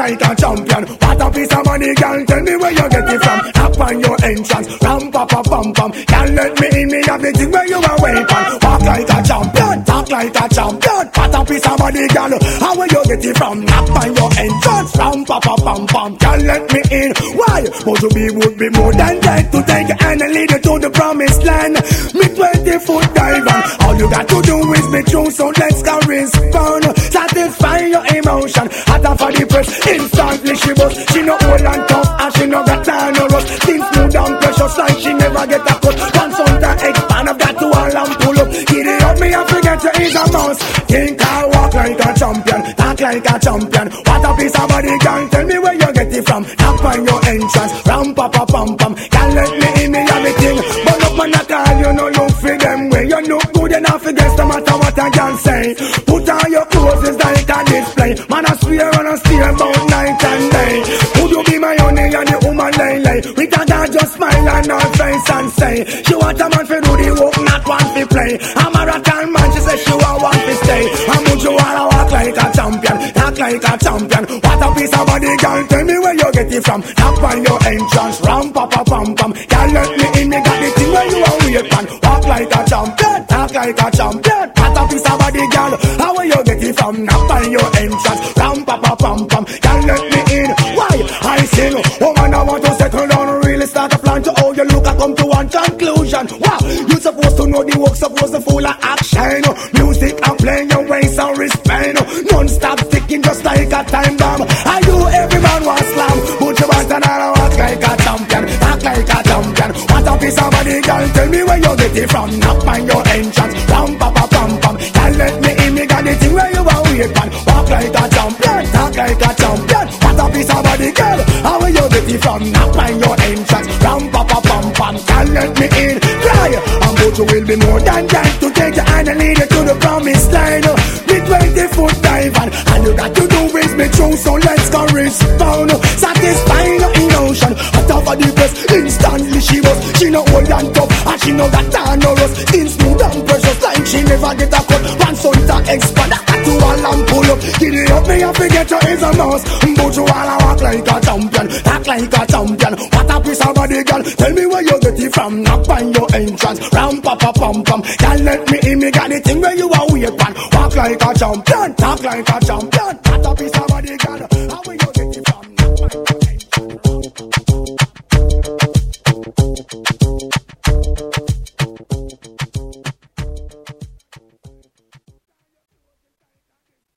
like a champion. What a piece of money, girl. Tell me where you get it from. Tap on your entrance, ram pa pa pam pam. Can't let me in, me have thing where you are waiting. Walk like a champion, talk like a champion. What a piece of money, girl. How will you get it from? Tap on your entrance, ram pa pa pam pam. Can't let me in. Why? But to be would be more than that to take and lead you to the promised land. Me 20 foot diver. All you got to do is be true, so let's go respond. Hotter for the press, instantly she bust. She no old and tough, and she no got time no rush. Things smooth and precious like she never get a cut. And expand, I've got to all and pull up. Get it up, me I forget you is a mouse. Think I walk like a champion, talk like a champion. What a piece of body, girl. Tell me where you get it from. Tap on your entrance, ram pa pa pam pam. Can't let me in, me have a thing. But up man, I call you, no look for them way. You look good enough, against no matter what I can say. Put on your clothes, it's like a display. Man, I swear and I steer about night and day. Would you be my honey and the woman lay lay? With a girl just smile on her face and say, she want a man for do the work, not one for play. A ratan man, she say she want one for stay. And would you wanna walk like a champion, talk like a champion? What a piece of body, girl, tell me where you get it from. Tap on your entrance, ram pa pa pam pam. Girl, let me in, me got the thing where you are wait man. Walk like a champion, talk like a champion. What a piece of body, girl, how will you get it from? On entrance, pa pam pam. Girl, let me in. Why? I sing, woman, I want to settle down, really start a plan to how you look. I come to one conclusion. Wow, you supposed to know the work, supposed to full of action. Music and playing your ways and respect. Non-stop ticking just like a time bomb. I do everyone want slam, Put but you want another walk like a champion, act like a champion. What a piece of body, girl, tell me where you get it from. Knock on your entrance, from? Knock on your entrance, ram pa pa pam pam. Girl, let me in, cry. And but you will be more than that to take your hand and lead you to the promised land. Me 20 foot diver, and you got to do is be true, so let's go respond. Satisfy your emotion, on top of the best, instantly she was. She no old and tough, and she no got time no rust. Things smooth and precious, like she never get a cut. One son to expand, I to all and pull up. It up, me and forget you is a mouse. But you wanna walk like a like a champion. What a piece of body, girl. Tell me where you get it from. Knock on your entrance. Ram pa pa pam pam. Girl, let me in. Me got the thing where you are weird pan. Walk like a champion. Talk like a champion. What a piece of body, girl. How where you get it from? Knock on your entrance.